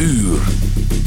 uur.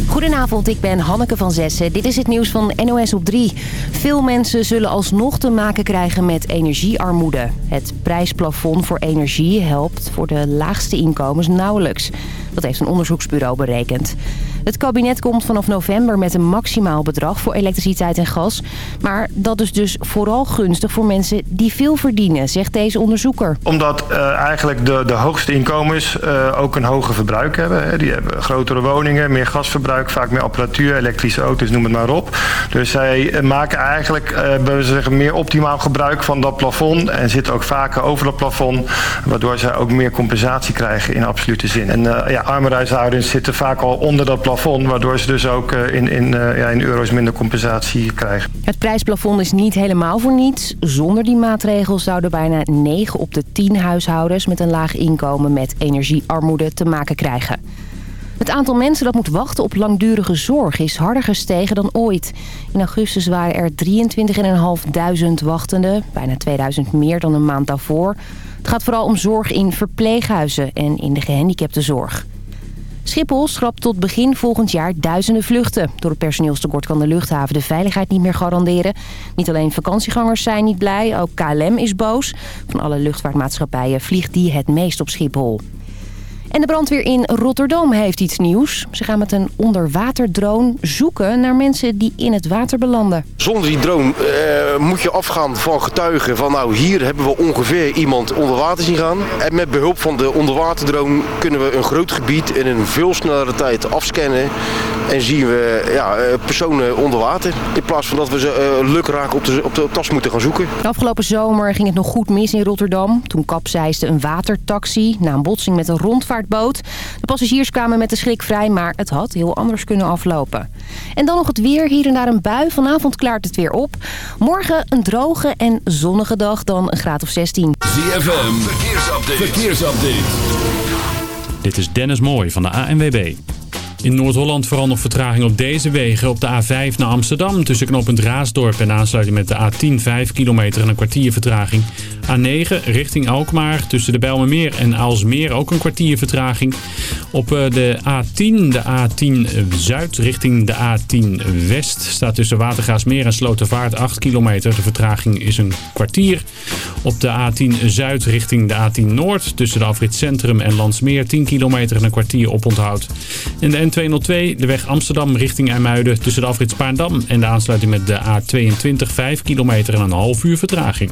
Goedenavond, ik ben Hanneke van Zessen. Dit is het nieuws van NOS op 3. Veel mensen zullen alsnog te maken krijgen met energiearmoede. Het prijsplafond voor energie helpt voor de laagste inkomens nauwelijks. Dat heeft een onderzoeksbureau berekend. Het kabinet komt vanaf november met een maximaal bedrag voor elektriciteit en gas. Maar dat is dus vooral gunstig voor mensen die veel verdienen, zegt deze onderzoeker. Omdat uh, eigenlijk de, de hoogste inkomens uh, ook een hoger verbruik hebben. Hè. Die hebben grotere woningen, meer gasverbruik, vaak meer apparatuur, elektrische auto's, noem het maar op. Dus zij maken eigenlijk uh, zeggen, meer optimaal gebruik van dat plafond. En zitten ook vaker over dat plafond. Waardoor zij ook meer compensatie krijgen in absolute zin. En ja, arme huishoudens zitten vaak al onder dat plafond plafond, waardoor ze dus ook in, in, ja, in euro's minder compensatie krijgen. Het prijsplafond is niet helemaal voor niets. Zonder die maatregel zouden bijna 9 op de 10 huishoudens met een laag inkomen met energiearmoede te maken krijgen. Het aantal mensen dat moet wachten op langdurige zorg is harder gestegen dan ooit. In augustus waren er 23.500 wachtenden, bijna 2000 meer dan een maand daarvoor. Het gaat vooral om zorg in verpleeghuizen en in de gehandicaptenzorg. Schiphol schrapt tot begin volgend jaar duizenden vluchten. Door het personeelstekort kan de luchthaven de veiligheid niet meer garanderen. Niet alleen vakantiegangers zijn niet blij, ook KLM is boos. Van alle luchtvaartmaatschappijen vliegt die het meest op Schiphol. En de brandweer in Rotterdam heeft iets nieuws. Ze gaan met een onderwaterdrone zoeken naar mensen die in het water belanden. Zonder die drone uh, moet je afgaan van getuigen van nou hier hebben we ongeveer iemand onder water zien gaan. En met behulp van de onderwaterdrone kunnen we een groot gebied in een veel snellere tijd afscannen. En zien we ja, personen onder water. In plaats van dat we ze uh, lukraak op de, op de tas moeten gaan zoeken. De afgelopen zomer ging het nog goed mis in Rotterdam. Toen kapseisde een watertaxi na een botsing met een rondvaart de passagiers kwamen met de schrik vrij, maar het had heel anders kunnen aflopen. En dan nog het weer. Hier en daar een bui. Vanavond klaart het weer op. Morgen een droge en zonnige dag, dan een graad of 16. ZFM, verkeersupdate. verkeersupdate. Dit is Dennis Mooij van de ANWB. In Noord-Holland vooral nog vertraging op deze wegen. Op de A5 naar Amsterdam tussen knooppunt Raasdorp en aansluiting met de A10 5 kilometer en een kwartier vertraging. A9 richting Alkmaar tussen de Bijlmermeer en Aalsmeer ook een kwartier vertraging. Op eh, de A10, de A10 Zuid richting de A10 West staat tussen Watergaasmeer en Slotervaart 8 kilometer. De vertraging is een kwartier. Op de A10 Zuid richting de A10 Noord tussen de Afrit Centrum en Landsmeer 10 kilometer en een kwartier oponthoud. En de N202, de weg Amsterdam richting IJmuiden tussen de Afrit Spaarndam en de aansluiting met de A22 5 kilometer en een half uur vertraging.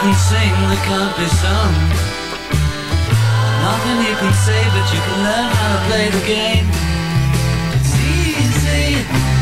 Can sing that can't be sung. Nothing you can say, but you can learn how to play the game. It's easy.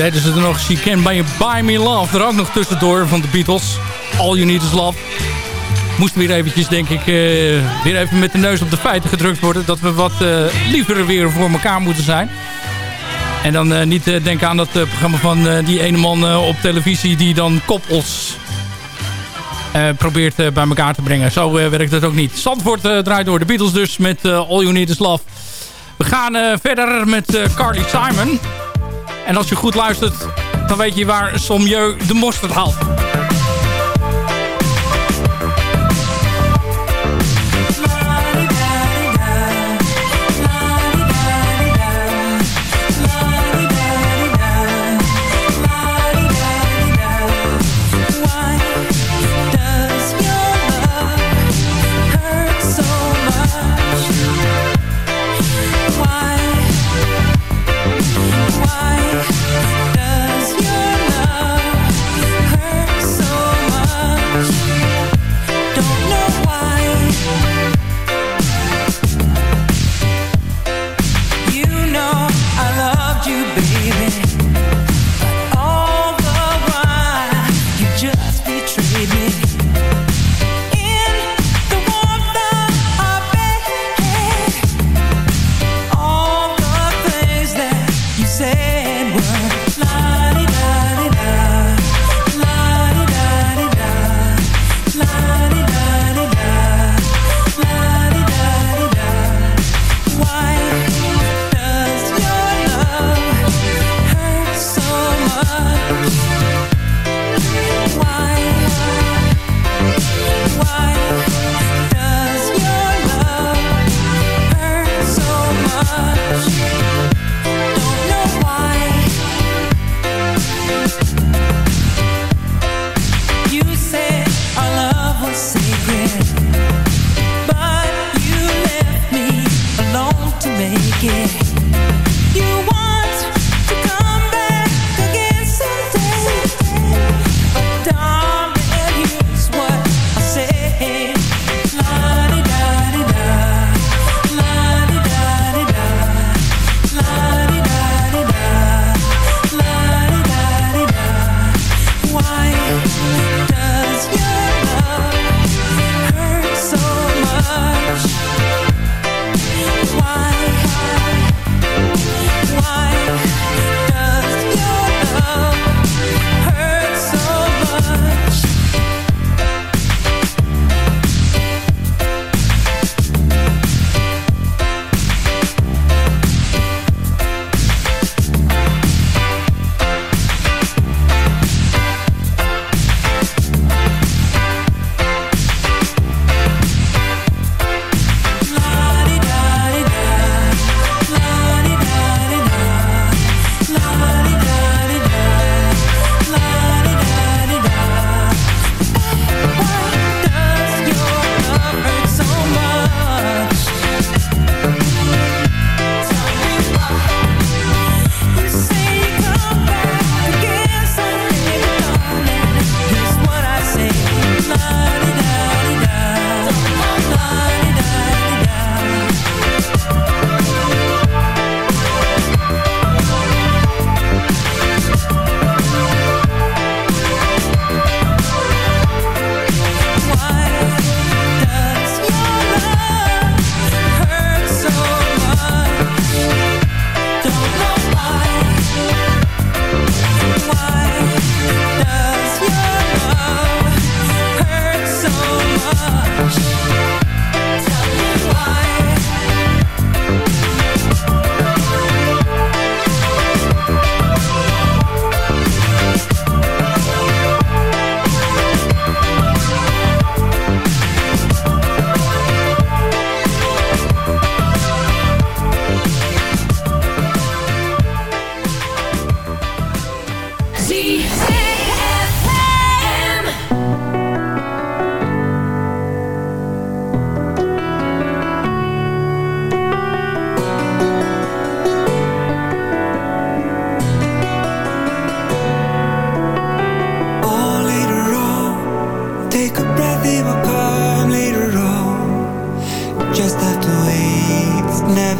Deden ze er nog She Can Buy, Buy Me Love er ook nog tussendoor van de Beatles. All You Need Is Love. Moest weer eventjes, denk ik, eh, weer even met de neus op de feiten gedrukt worden. Dat we wat eh, liever weer voor elkaar moeten zijn. En dan eh, niet denken aan dat programma van die ene man op televisie die dan koppels eh, probeert bij elkaar te brengen. Zo werkt het ook niet. Zandvoort draait door de Beatles dus met All You Need Is Love. We gaan verder met Carly Simon. En als je goed luistert, dan weet je waar Sommieu de mosterd haalt.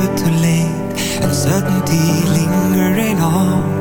Never too late. Uncertainty lingering on.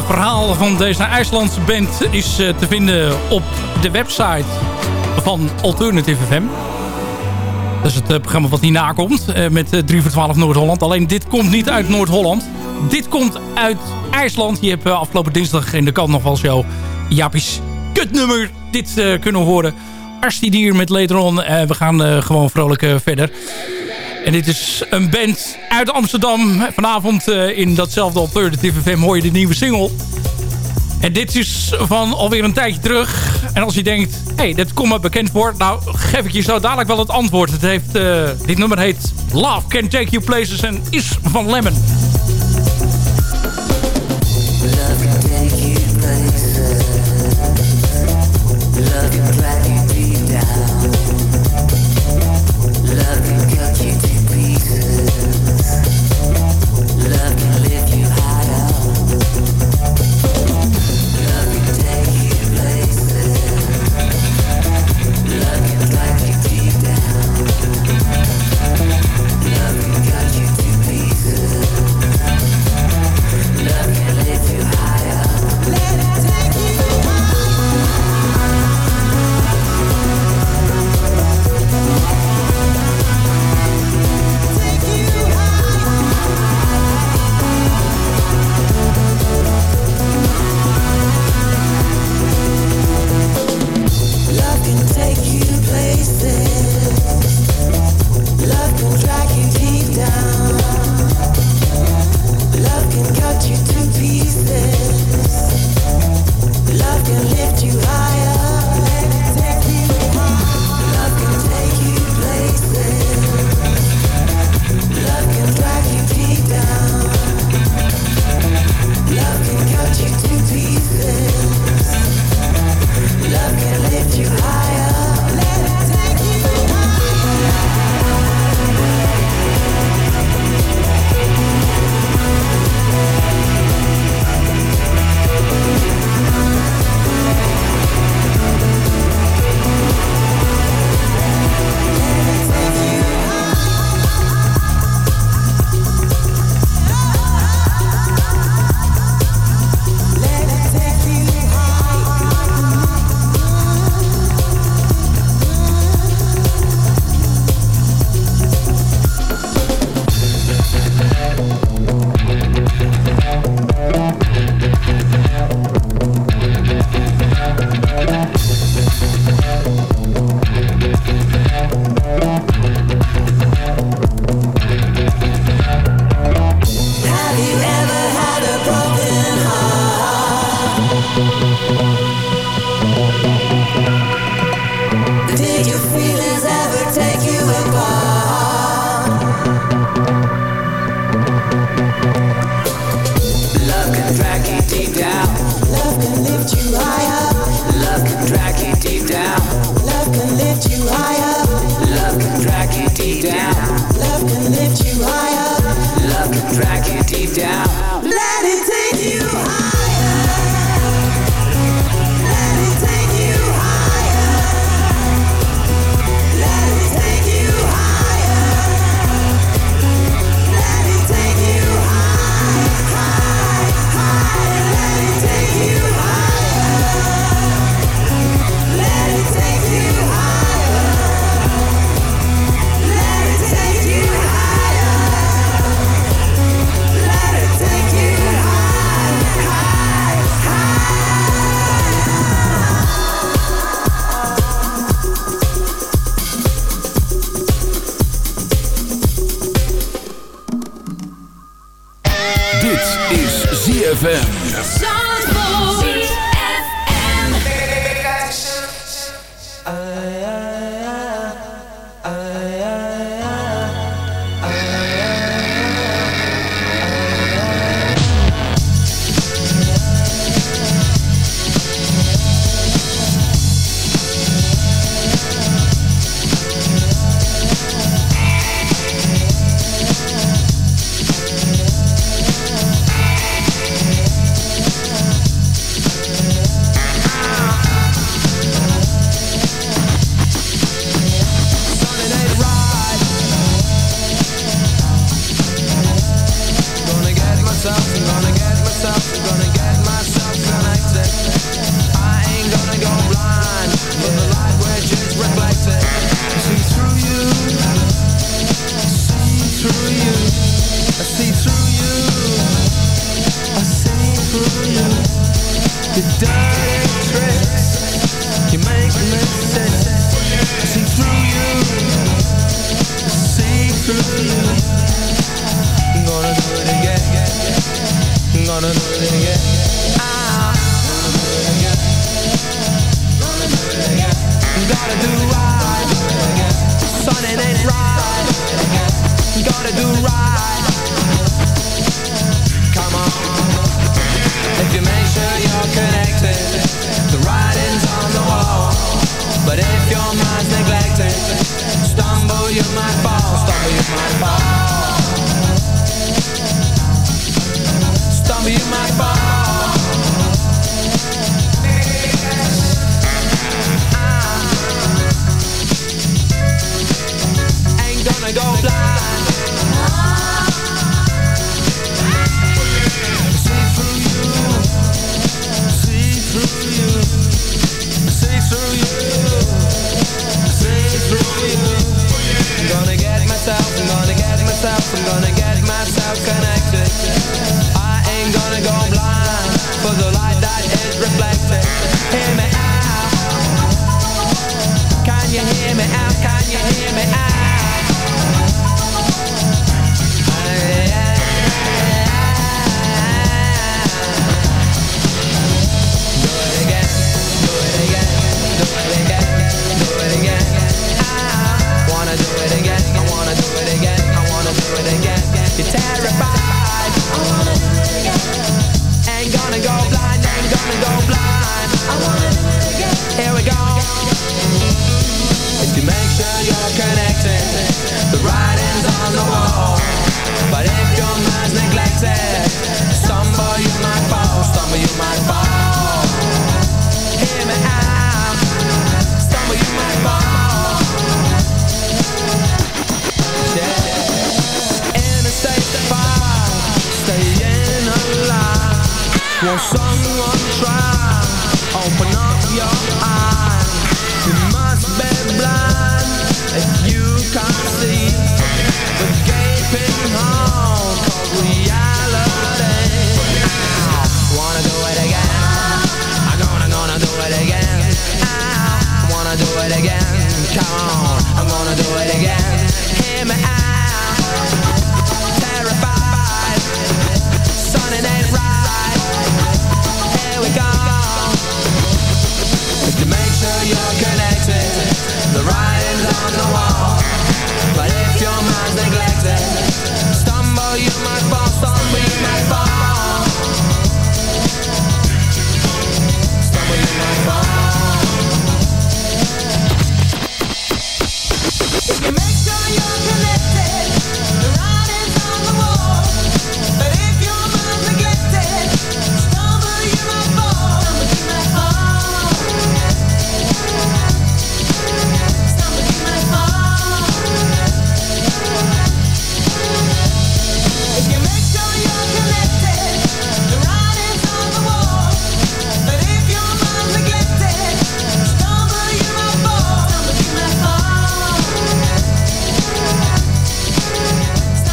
Verhaal van deze IJslandse band is eh, te vinden op de website van Alternative FM. Dat is het eh, programma wat hierna komt eh, met eh, 3 voor 12 Noord-Holland. Alleen dit komt niet uit Noord-Holland. Dit komt uit IJsland. Je hebt afgelopen dinsdag in de kant nog wel show Jaapie's kutnummer dit kunnen horen. Arstidier met Letron. Eh, we gaan gewoon vrolijk verder. En dit is een band uit Amsterdam. Vanavond eh, in datzelfde Alternative FM hoor je de nieuwe single. En dit is van alweer een tijdje terug. En als je denkt, hé, hey, dit komt me bekend voor. Nou, geef ik je zo dadelijk wel het antwoord. Het heeft, eh, dit nummer heet Love Can Take You Places en is van Lemon. Thank you.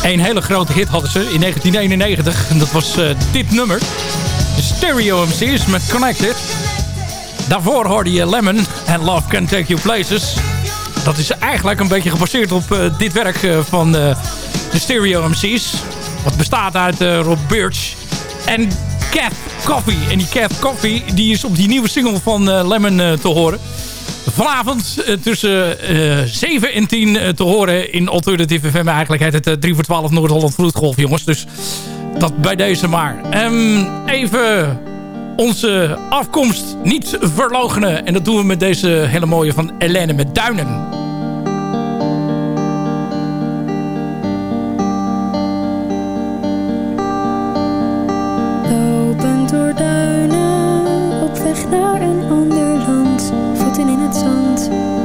Een hele grote hit hadden ze in 1991. En dat was eh, dit nummer. De Stereo MC's met Connected. Daarvoor hoorde je Lemon and Love Can Take You Places. Dat is eigenlijk een beetje gebaseerd op eh, dit werk eh, van de Stereo MC's. Wat bestaat uit Rob Birch en Cat Coffee. En die Cat Coffee die is op die nieuwe single van Lemon te horen. Vanavond eh, tussen eh 7 en 10 eh, te horen in Alternative FM. Eigenlijk het eh, 3 voor 12 Noord-Holland Vloedgolf, jongens. Dus dat bij deze maar. Ehm, even onze afkomst niet verlogenen. En dat doen we met deze hele mooie van Helene met Duinen.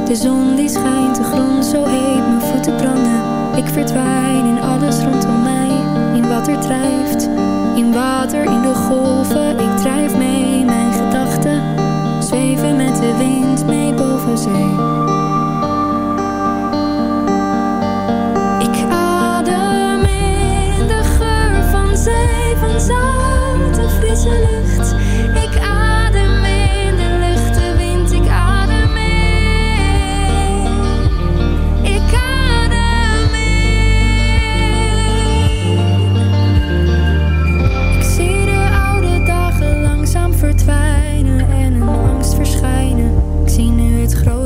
De zon die schijnt, de grond zo heet, mijn voeten branden. Ik verdwijn in alles rondom mij, in wat er drijft. In water, in de golven, ik drijf mee, mijn gedachten. Zweven met de wind mee boven zee. Ik adem zee, van zoute frisse lucht.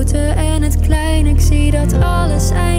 Grote en het kleine, ik zie dat alles eindigt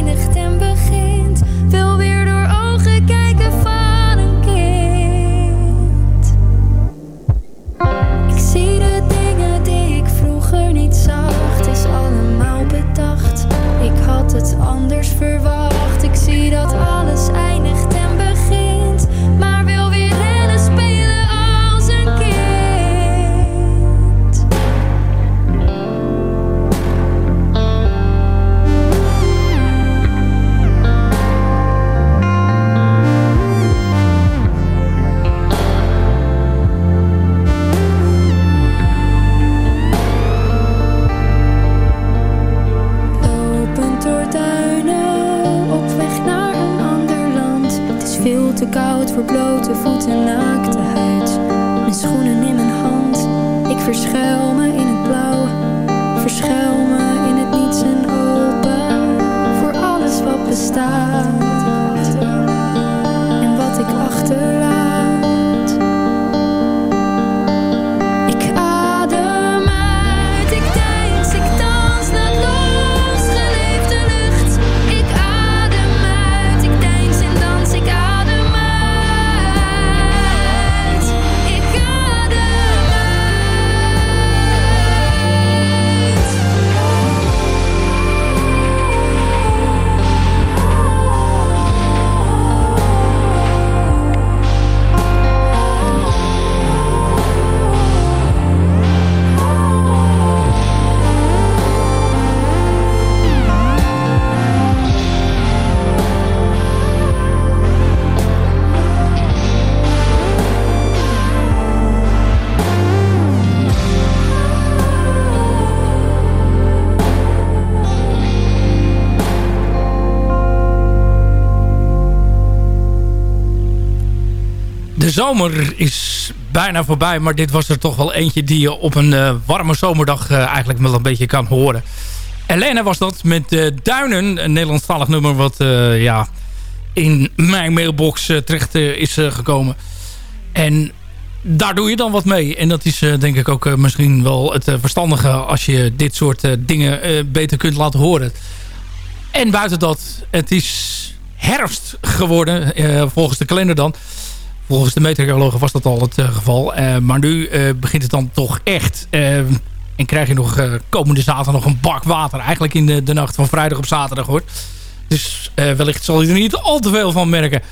De zomer is bijna voorbij, maar dit was er toch wel eentje die je op een eh, warme zomerdag eh, eigenlijk wel een beetje kan horen. Helene was dat met eh, Duinen, een Nederlandstalig nummer wat ja, in mijn mailbox terecht is gekomen. En daar doe je dan wat mee. En dat is denk ik ook misschien wel het verstandige als je dit soort dingen beter kunt laten horen. En buiten dat, het is herfst geworden, volgens de kalender dan. Volgens de meteorologen was dat al het eh, geval. Eh, maar nu eh, begint het dan toch echt. En krijg je nog komende zaterdag nog een bak water. Eigenlijk in de, de nacht van vrijdag op zaterdag hoor. Dus wellicht zal je er niet al te veel van merken.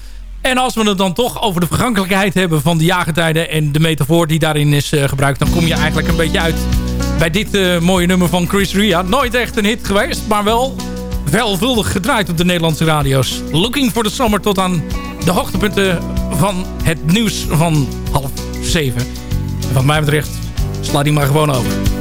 En als we het dan toch over de vergankelijkheid hebben van de jaargetijden... en de metafoor die daarin is gebruikt... dan kom je eigenlijk een beetje uit bij dit mooie nummer van Chris Ria. Nooit echt een hit geweest, maar wel veelvuldig gedraaid op de Nederlandse radio's. Looking for the Summer tot aan de hoogtepunten van het nieuws van half zeven. En wat mij betreft, sla die maar gewoon over.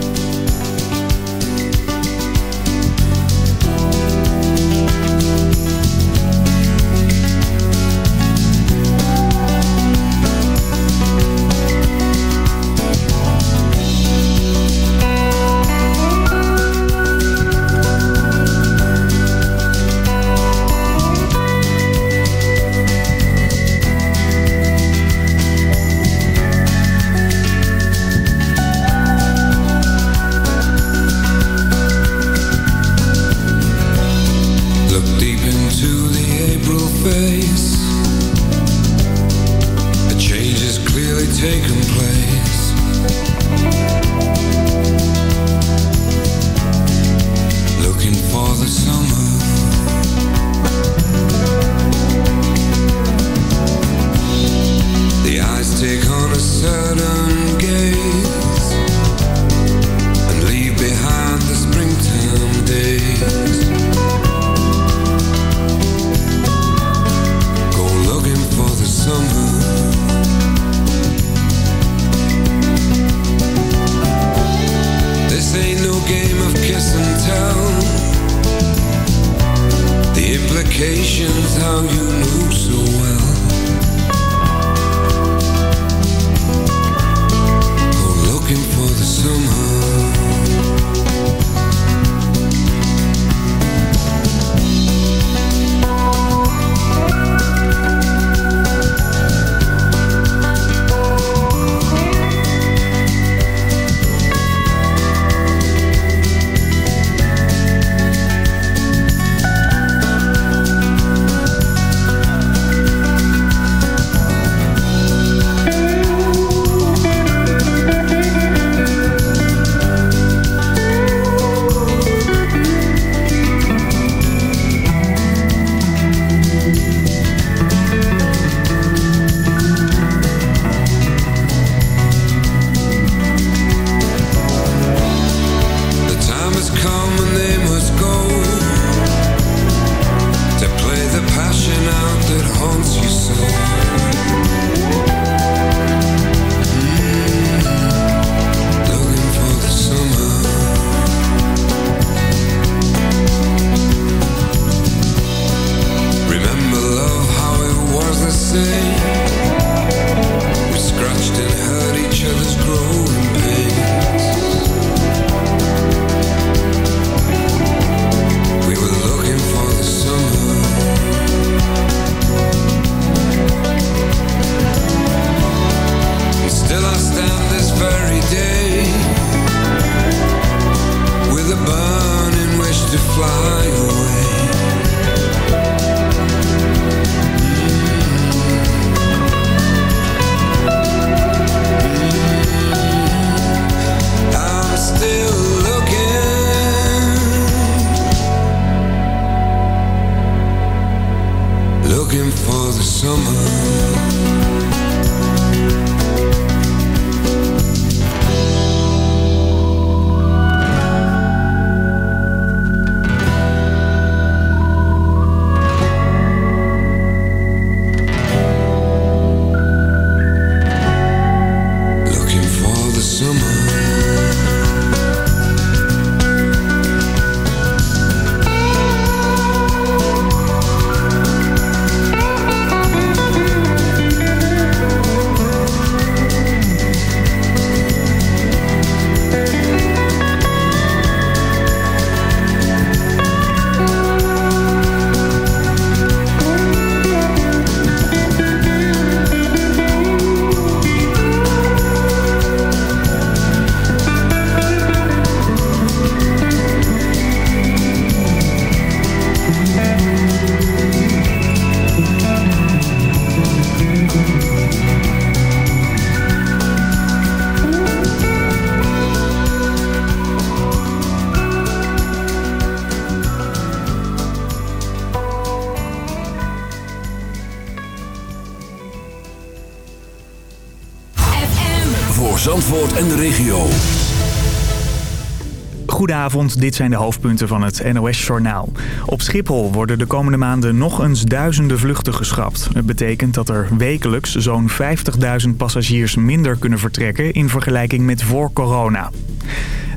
Goedenavond, dit zijn de hoofdpunten van het NOS-journaal. Op Schiphol worden de komende maanden nog eens duizenden vluchten geschrapt. Het betekent dat er wekelijks zo'n 50.000 passagiers minder kunnen vertrekken in vergelijking met voor corona.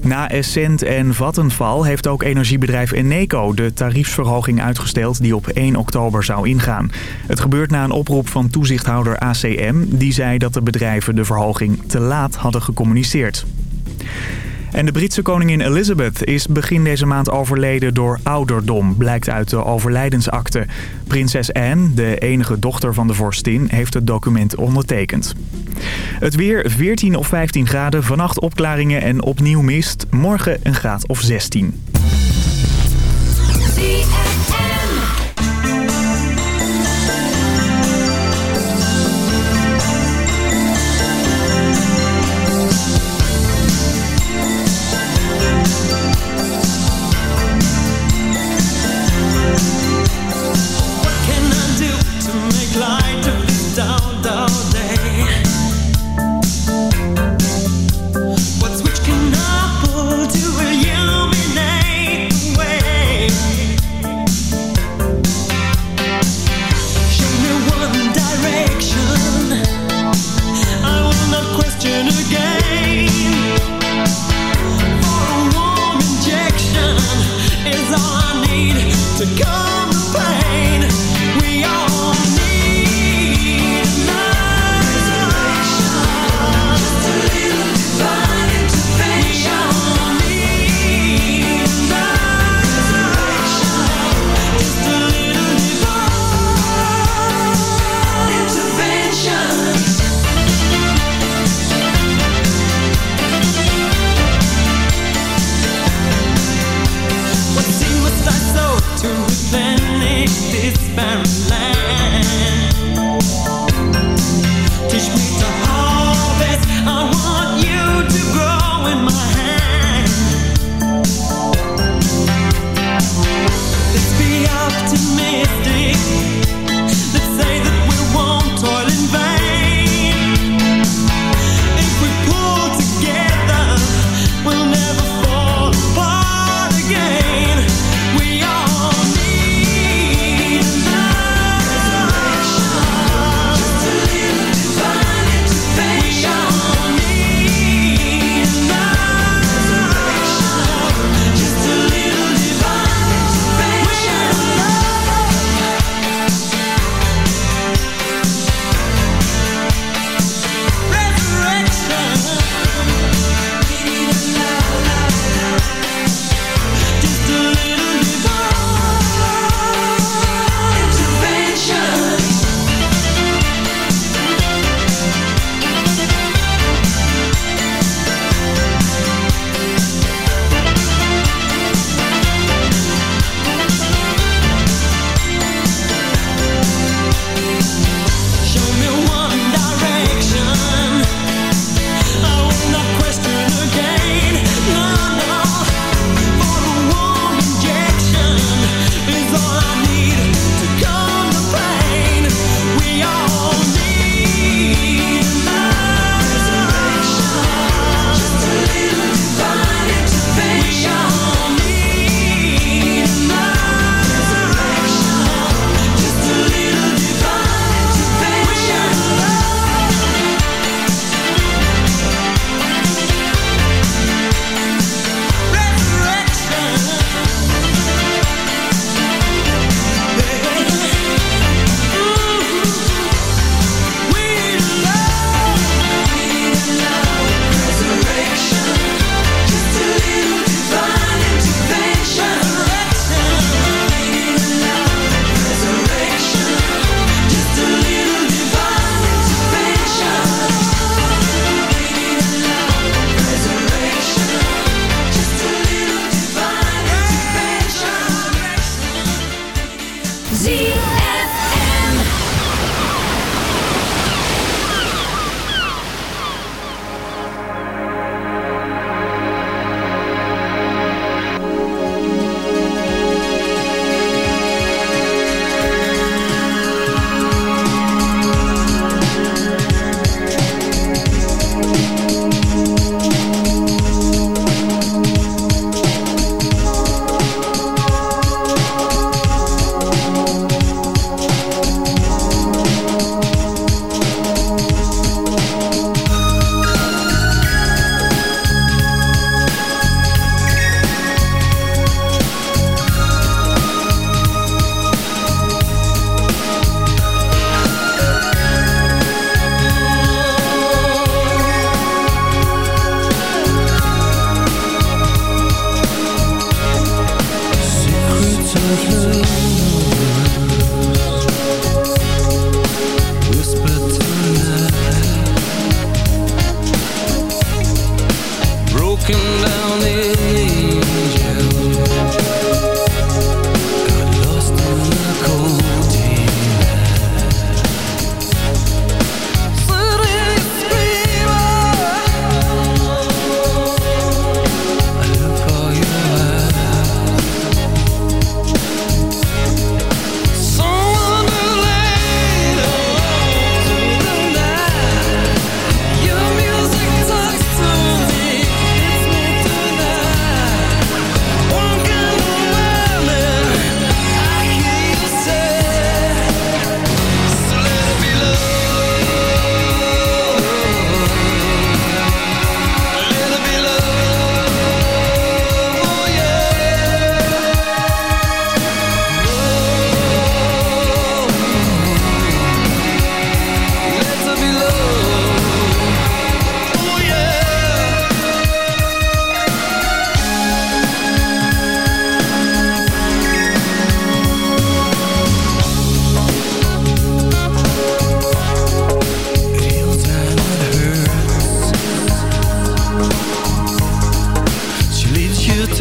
Na Essent en Vattenfall heeft ook energiebedrijf Eneco de tariefsverhoging uitgesteld die op 1 oktober zou ingaan. Het gebeurt na een oproep van toezichthouder ACM. Die zei dat de bedrijven de verhoging te laat hadden gecommuniceerd. En de Britse koningin Elizabeth is begin deze maand overleden door ouderdom, blijkt uit de overlijdensakte. Prinses Anne, de enige dochter van de vorstin, heeft het document ondertekend. Het weer 14 of 15 graden, vannacht opklaringen en opnieuw mist. Morgen een graad of 16.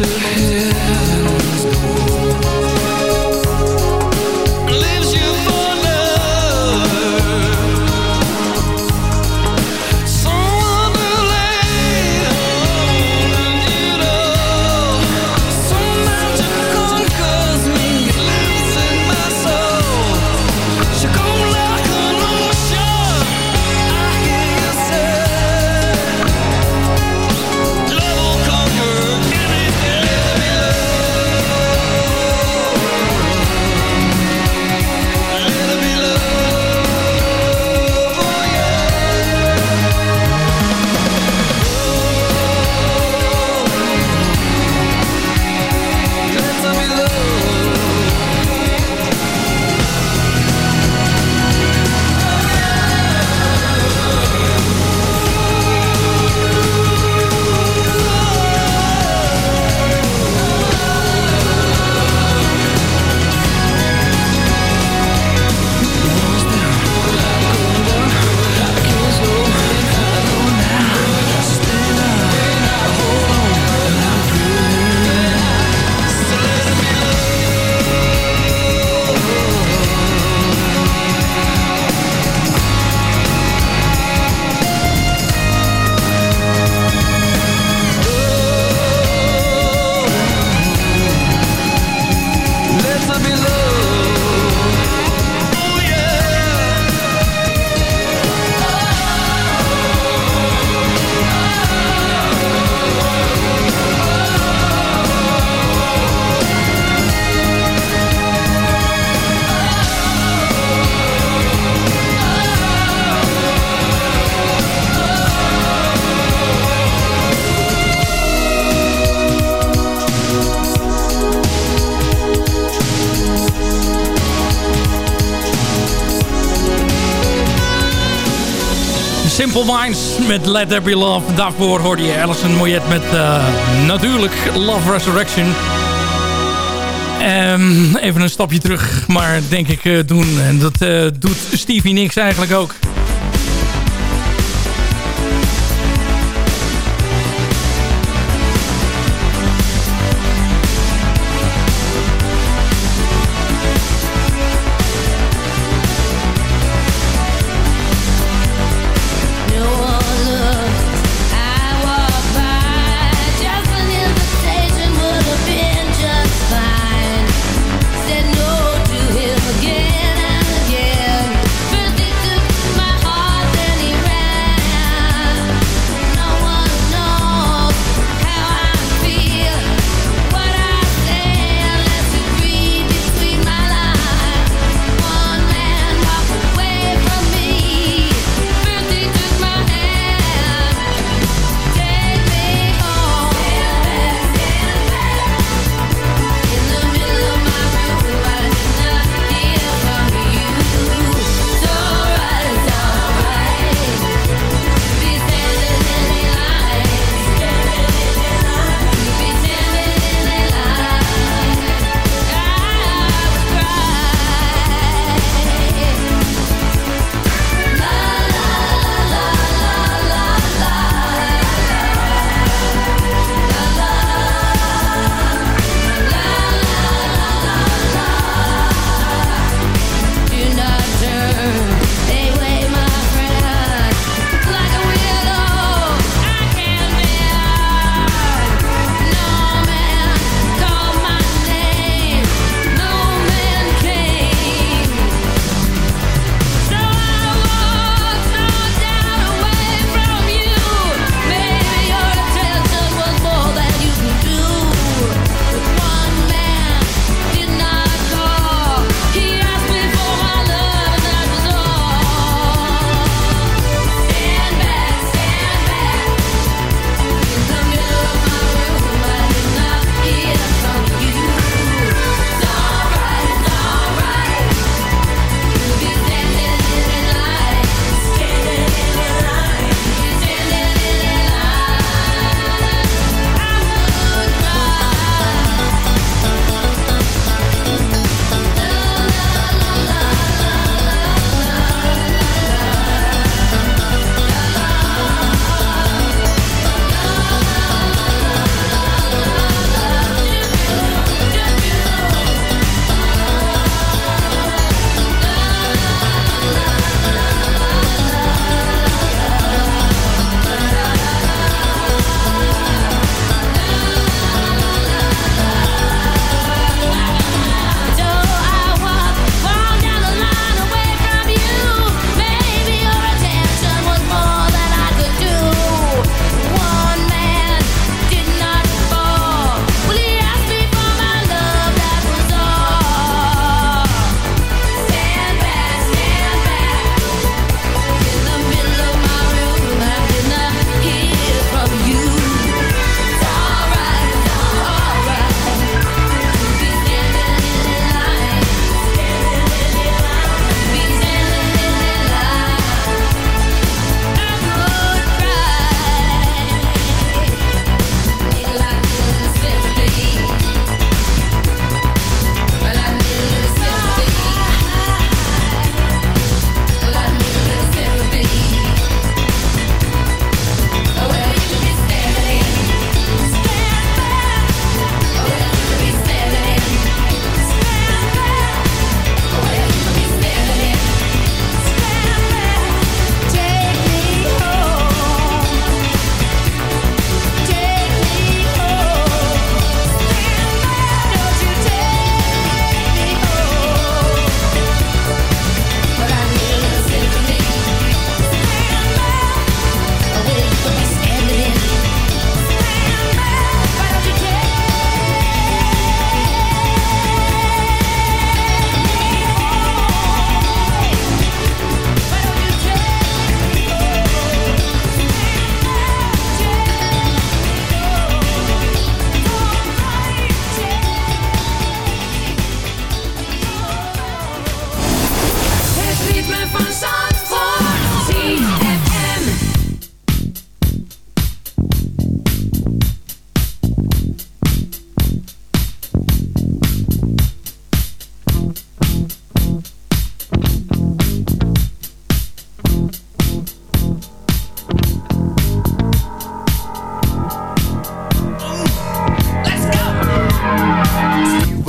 to me Simple Minds met Let There Be Love. Daarvoor hoorde je Alison Moyet met eh, natuurlijk Love Resurrection. Ehm, even een stapje terug, maar denk ik eh, doen. En dat eh, doet Stevie Nicks eigenlijk ook.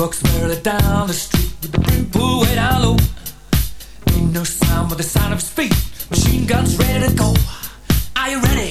walks merrily down the street with the brim pool way down low. Ain't no sound but the sound of his feet. Machine guns ready to go. Are you ready?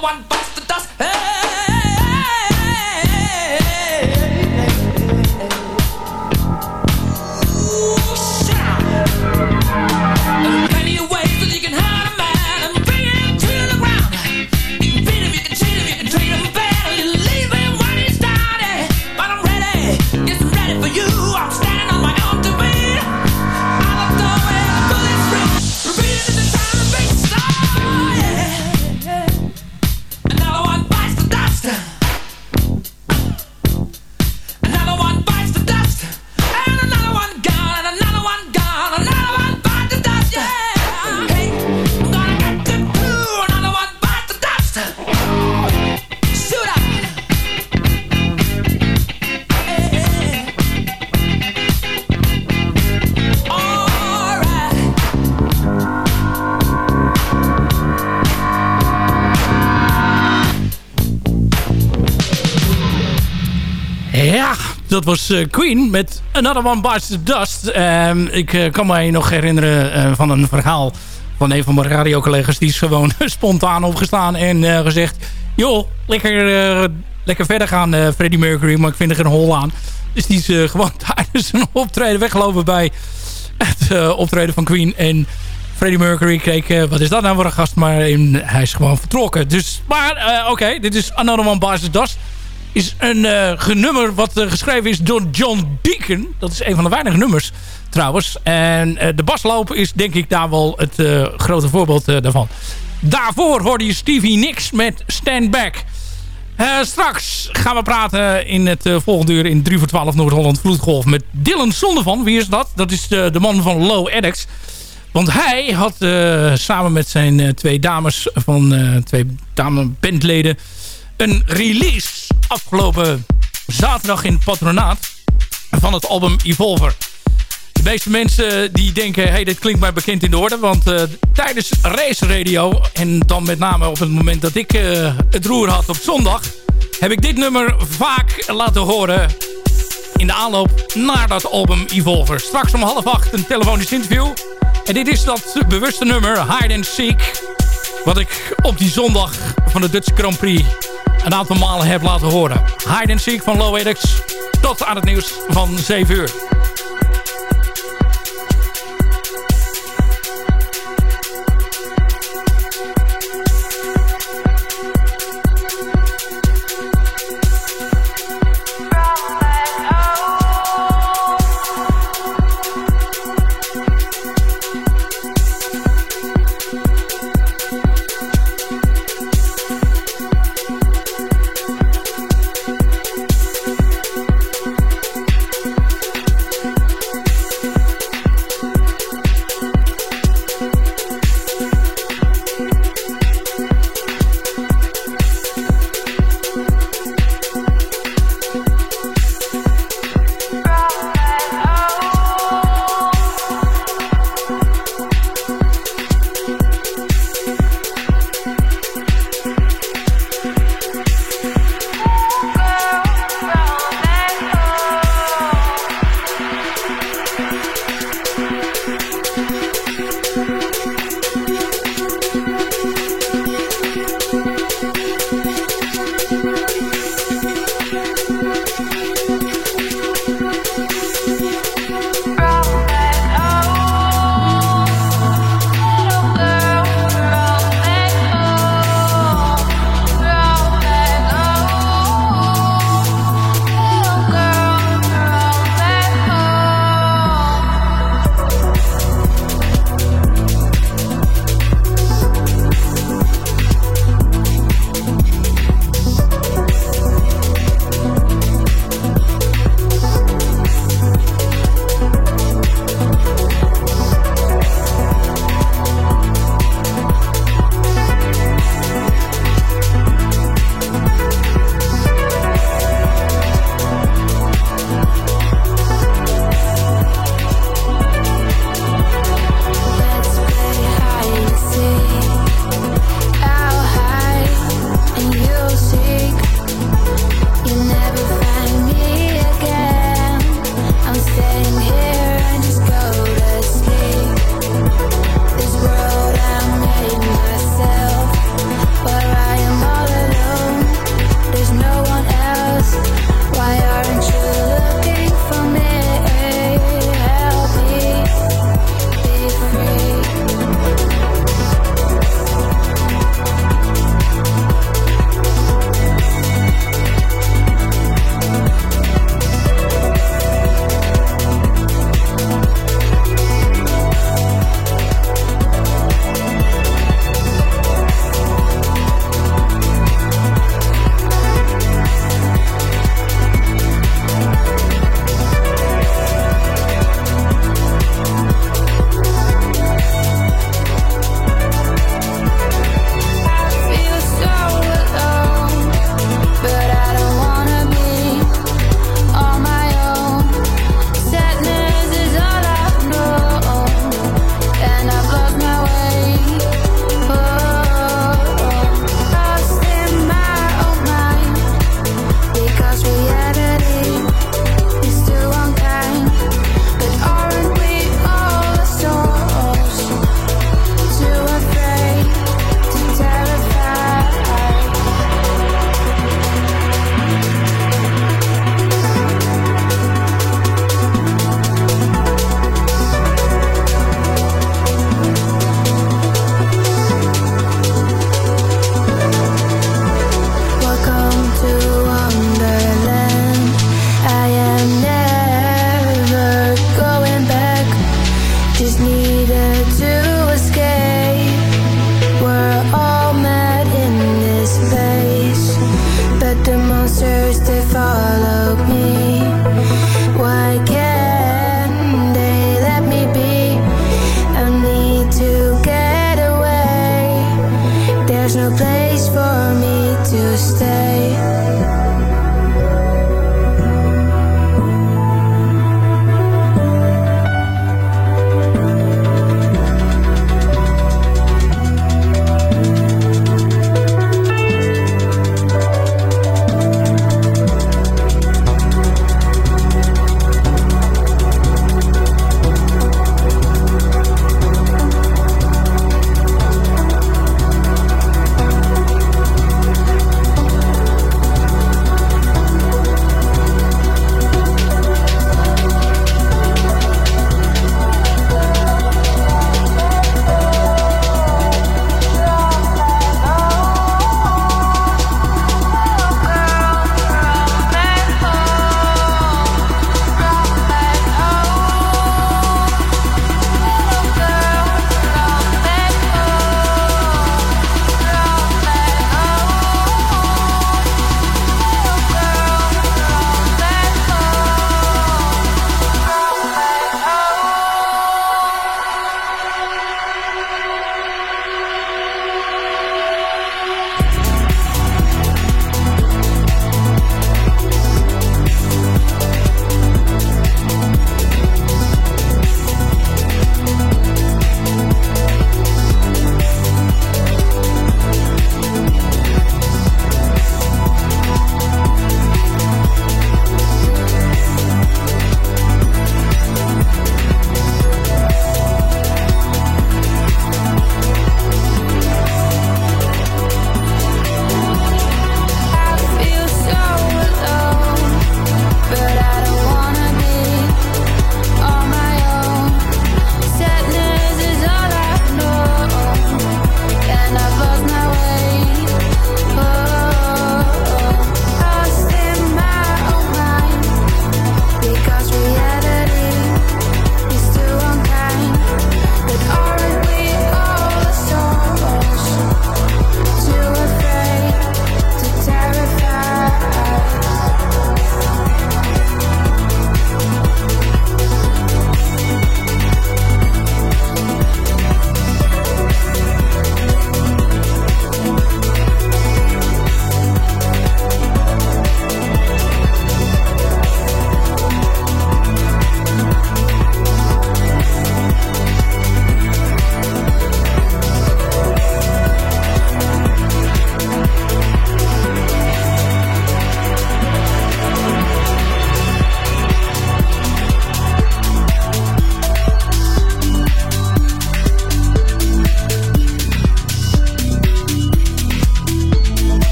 One bites the dust. Dat was eh, Queen met Another One Bites the Dust. Ehm, ik eh, kan mij nog herinneren eh, van een verhaal van een van mijn radiocollega's. Die is gewoon spontaan opgestaan en gezegd... joh, lekker, lekker verder gaan Freddie Mercury, maar ik vind er geen hol aan. Dus die is gewoon tijdens een optreden weggelopen bij het optreden van Queen. En Freddie Mercury keek, wat is dat nou voor een gast? Maar hij is gewoon vertrokken. Dus, maar oké, dit is Another One Bites the Dust is een eh genummer wat eh, geschreven is door John Deacon. Dat is een van de weinige nummers trouwens. En eh, de basloop is denk ik daar wel het grote voorbeeld daarvan. Daarvoor hoorde je Stevie Nicks met Stand Back. Straks gaan we praten in het volgende uur in 3 voor 12 Noord-Holland Vloedgolf met Dylan Zondervan. Wie is dat? Dat is de, de man van Low Addicts. Want hij had samen met zijn twee dames van twee dame bandleden een release afgelopen zaterdag in patronaat van het album Evolver. De meeste mensen die denken, hey, dit klinkt mij bekend in de orde. Want eh, tijdens race radio, en dan met name op het moment dat ik eh, het roer had op zondag... heb ik dit nummer vaak laten horen in de aanloop naar dat album Evolver. Straks om half acht een telefonisch interview. En dit is dat bewuste nummer, Hide and Seek... wat ik op die zondag van de Dutch Grand Prix een aantal malen heb laten horen. Hide and Seek van Low Edix. Tot aan het nieuws van 7 uur.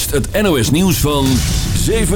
Eerst het NOS nieuws van 7